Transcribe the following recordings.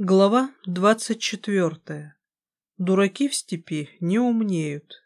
Глава двадцать четвертая. Дураки в степи не умнеют.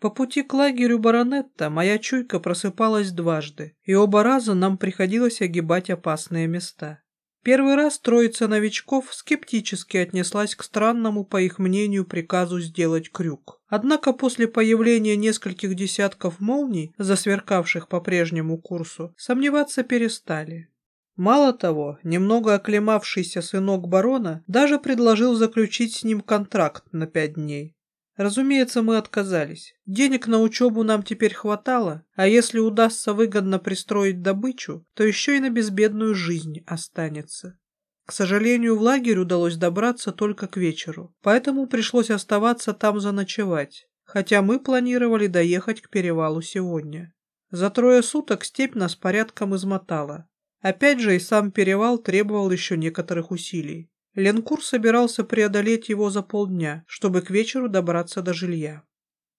По пути к лагерю баронетта моя чуйка просыпалась дважды, и оба раза нам приходилось огибать опасные места. Первый раз троица новичков скептически отнеслась к странному, по их мнению, приказу сделать крюк. Однако после появления нескольких десятков молний, засверкавших по прежнему курсу, сомневаться перестали. Мало того, немного оклемавшийся сынок барона даже предложил заключить с ним контракт на пять дней. Разумеется, мы отказались. Денег на учебу нам теперь хватало, а если удастся выгодно пристроить добычу, то еще и на безбедную жизнь останется. К сожалению, в лагерь удалось добраться только к вечеру, поэтому пришлось оставаться там заночевать, хотя мы планировали доехать к перевалу сегодня. За трое суток степь нас порядком измотала, Опять же и сам перевал требовал еще некоторых усилий. Ленкур собирался преодолеть его за полдня, чтобы к вечеру добраться до жилья.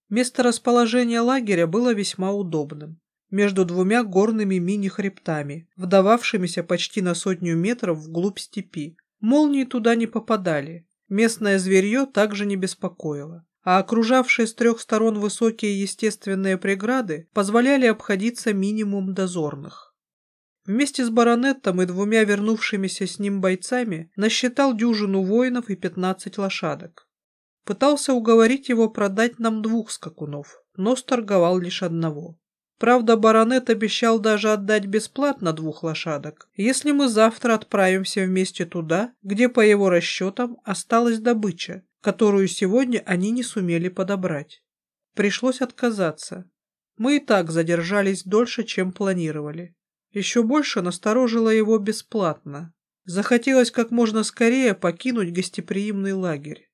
Место расположения лагеря было весьма удобным. Между двумя горными мини-хребтами, вдававшимися почти на сотню метров вглубь степи. Молнии туда не попадали. Местное зверье также не беспокоило а окружавшие с трех сторон высокие естественные преграды позволяли обходиться минимум дозорных. Вместе с баронетом и двумя вернувшимися с ним бойцами насчитал дюжину воинов и пятнадцать лошадок. Пытался уговорить его продать нам двух скакунов, но сторговал лишь одного. Правда, баронет обещал даже отдать бесплатно двух лошадок, если мы завтра отправимся вместе туда, где, по его расчетам, осталась добыча, которую сегодня они не сумели подобрать. Пришлось отказаться. Мы и так задержались дольше, чем планировали. Еще больше насторожило его бесплатно. Захотелось как можно скорее покинуть гостеприимный лагерь.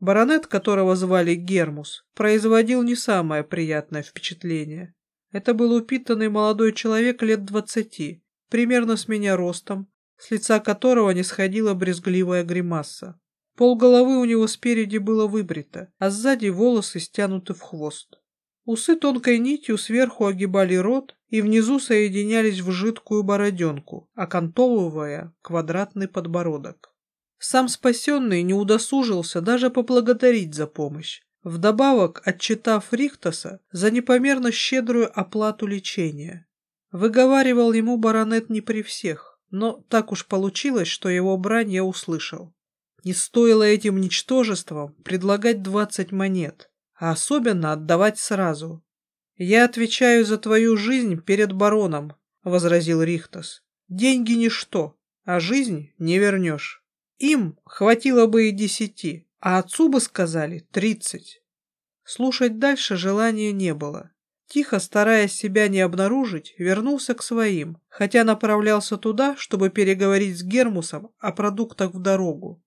Баронет, которого звали Гермус, производил не самое приятное впечатление. Это был упитанный молодой человек лет двадцати, примерно с меня ростом, с лица которого не сходила брезгливая гримаса. Пол головы у него спереди было выбрито, а сзади волосы стянуты в хвост. Усы тонкой нитью сверху огибали рот и внизу соединялись в жидкую бороденку, окантовывая квадратный подбородок. Сам спасенный не удосужился даже поблагодарить за помощь, вдобавок отчитав Рихтоса за непомерно щедрую оплату лечения. Выговаривал ему баронет не при всех, но так уж получилось, что его брань я услышал. Не стоило этим ничтожествам предлагать двадцать монет а особенно отдавать сразу. «Я отвечаю за твою жизнь перед бароном», — возразил Рихтос. «Деньги — ничто, а жизнь не вернешь. Им хватило бы и десяти, а отцу бы сказали тридцать». Слушать дальше желания не было. Тихо, стараясь себя не обнаружить, вернулся к своим, хотя направлялся туда, чтобы переговорить с Гермусом о продуктах в дорогу.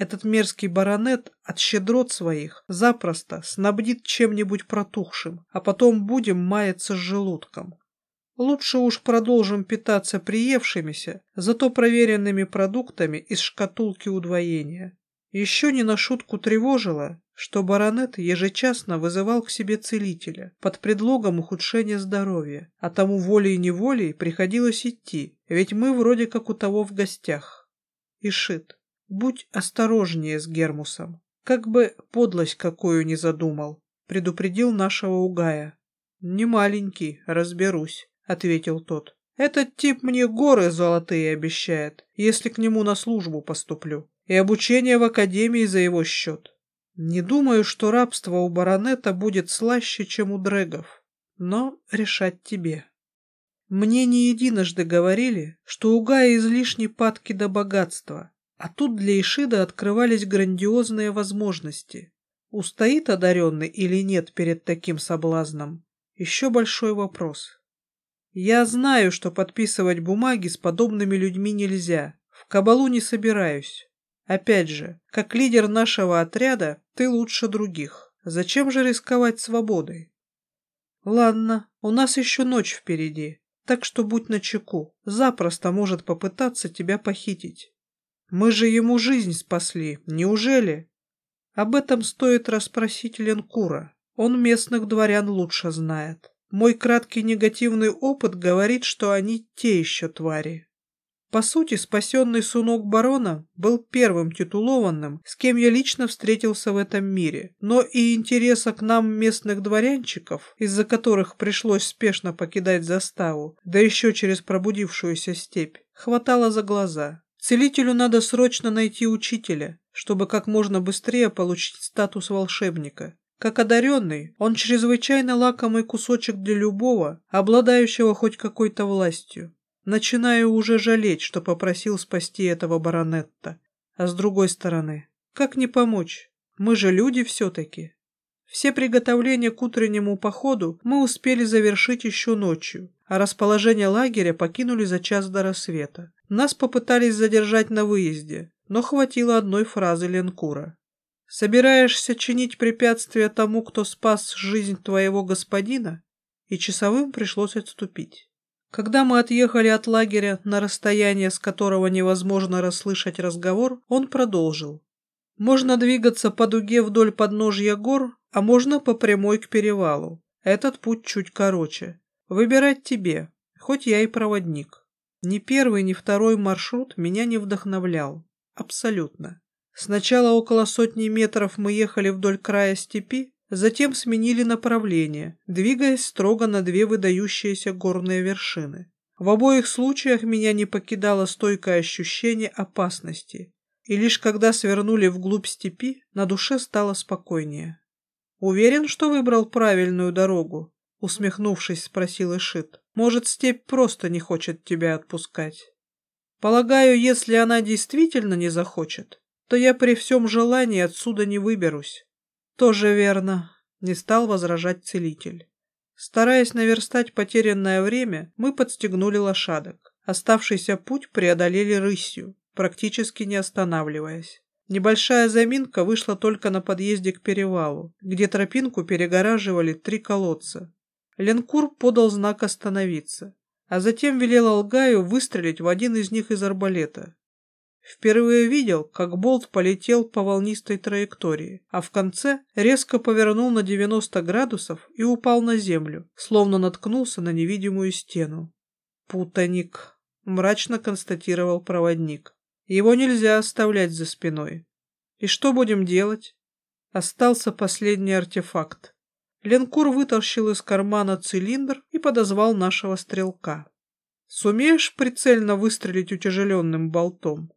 Этот мерзкий баронет от щедрот своих запросто снабдит чем-нибудь протухшим, а потом будем маяться с желудком. Лучше уж продолжим питаться приевшимися, зато проверенными продуктами из шкатулки удвоения. Еще не на шутку тревожило, что баронет ежечасно вызывал к себе целителя под предлогом ухудшения здоровья, а тому волей-неволей приходилось идти, ведь мы вроде как у того в гостях. Ишит. Будь осторожнее с Гермусом. Как бы подлость какую не задумал, предупредил нашего Угая. Не маленький, разберусь, ответил тот. Этот тип мне горы золотые обещает, если к нему на службу поступлю, и обучение в академии за его счет. Не думаю, что рабство у баронета будет слаще, чем у дрэгов, но решать тебе. Мне не единожды говорили, что у Гая излишне падки до богатства, а тут для Ишида открывались грандиозные возможности. Устоит одаренный или нет перед таким соблазном? Еще большой вопрос. Я знаю, что подписывать бумаги с подобными людьми нельзя. В кабалу не собираюсь. Опять же, как лидер нашего отряда, ты лучше других. Зачем же рисковать свободой? Ладно, у нас еще ночь впереди, так что будь начеку. Запросто может попытаться тебя похитить. Мы же ему жизнь спасли, неужели? Об этом стоит расспросить Ленкура. Он местных дворян лучше знает. Мой краткий негативный опыт говорит, что они те еще твари. По сути, спасенный сунок барона был первым титулованным, с кем я лично встретился в этом мире, но и интереса к нам местных дворянчиков, из-за которых пришлось спешно покидать заставу, да еще через пробудившуюся степь, хватало за глаза. Целителю надо срочно найти учителя, чтобы как можно быстрее получить статус волшебника. Как одаренный, он чрезвычайно лакомый кусочек для любого, обладающего хоть какой-то властью. Начинаю уже жалеть, что попросил спасти этого баронетта. А с другой стороны, как не помочь? Мы же люди все-таки. Все приготовления к утреннему походу мы успели завершить еще ночью, а расположение лагеря покинули за час до рассвета. Нас попытались задержать на выезде, но хватило одной фразы Ленкура. «Собираешься чинить препятствия тому, кто спас жизнь твоего господина?» И часовым пришлось отступить. Когда мы отъехали от лагеря на расстояние, с которого невозможно расслышать разговор, он продолжил. Можно двигаться по дуге вдоль подножья гор, а можно по прямой к перевалу. Этот путь чуть короче. Выбирать тебе, хоть я и проводник. Ни первый, ни второй маршрут меня не вдохновлял. Абсолютно. Сначала около сотни метров мы ехали вдоль края степи, Затем сменили направление, двигаясь строго на две выдающиеся горные вершины. В обоих случаях меня не покидало стойкое ощущение опасности, и лишь когда свернули вглубь степи, на душе стало спокойнее. «Уверен, что выбрал правильную дорогу?» — усмехнувшись, спросил Ишит. «Может, степь просто не хочет тебя отпускать?» «Полагаю, если она действительно не захочет, то я при всем желании отсюда не выберусь. «Тоже верно», — не стал возражать целитель. Стараясь наверстать потерянное время, мы подстегнули лошадок. Оставшийся путь преодолели рысью, практически не останавливаясь. Небольшая заминка вышла только на подъезде к перевалу, где тропинку перегораживали три колодца. Ленкур подал знак остановиться, а затем велел Алгаю выстрелить в один из них из арбалета. Впервые видел, как болт полетел по волнистой траектории, а в конце резко повернул на 90 градусов и упал на землю, словно наткнулся на невидимую стену. «Путаник», — мрачно констатировал проводник. «Его нельзя оставлять за спиной. И что будем делать?» Остался последний артефакт. Ленкур вытащил из кармана цилиндр и подозвал нашего стрелка. «Сумеешь прицельно выстрелить утяжеленным болтом?»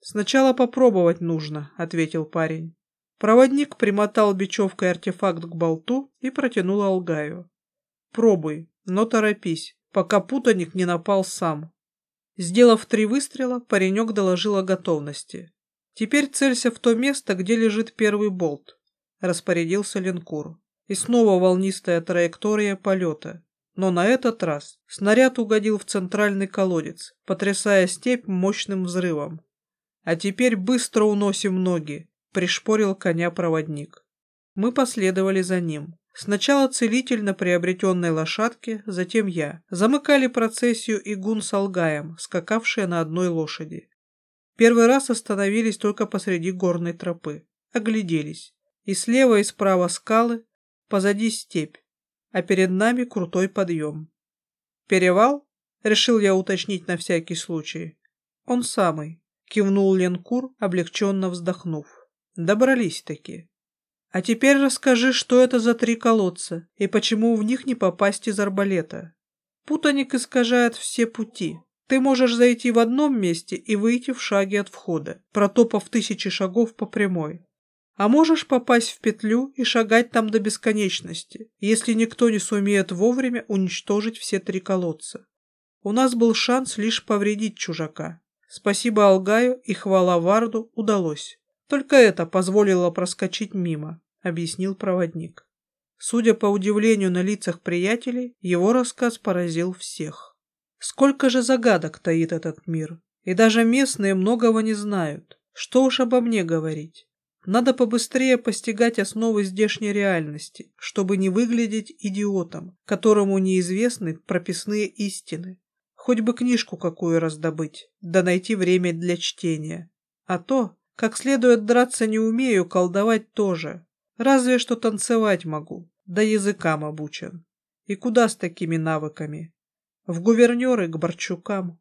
«Сначала попробовать нужно», — ответил парень. Проводник примотал бечевкой артефакт к болту и протянул Алгаю. «Пробуй, но торопись, пока путаник не напал сам». Сделав три выстрела, паренек доложил о готовности. «Теперь целься в то место, где лежит первый болт», — распорядился линкор. И снова волнистая траектория полета. Но на этот раз снаряд угодил в центральный колодец, потрясая степь мощным взрывом. А теперь быстро уносим ноги, пришпорил коня проводник. Мы последовали за ним. Сначала целитель на приобретенной лошадке, затем я. Замыкали процессию игун с алгаем, скакавшие на одной лошади. Первый раз остановились только посреди горной тропы. Огляделись. И слева, и справа скалы, позади степь, а перед нами крутой подъем. «Перевал?» — решил я уточнить на всякий случай. «Он самый. — кивнул Ленкур, облегченно вздохнув. «Добрались-таки. А теперь расскажи, что это за три колодца и почему в них не попасть из арбалета. Путаник искажает все пути. Ты можешь зайти в одном месте и выйти в шаге от входа, протопав тысячи шагов по прямой. А можешь попасть в петлю и шагать там до бесконечности, если никто не сумеет вовремя уничтожить все три колодца. У нас был шанс лишь повредить чужака, Спасибо Алгаю и хвала Варду удалось. Только это позволило проскочить мимо, объяснил проводник. Судя по удивлению на лицах приятелей, его рассказ поразил всех. Сколько же загадок таит этот мир, и даже местные многого не знают. Что уж обо мне говорить. Надо побыстрее постигать основы здешней реальности, чтобы не выглядеть идиотом, которому неизвестны прописные истины. Хоть бы книжку какую раздобыть, да найти время для чтения. А то, как следует драться не умею, колдовать тоже. Разве что танцевать могу, да языкам обучен. И куда с такими навыками? В гувернеры к Борчукам.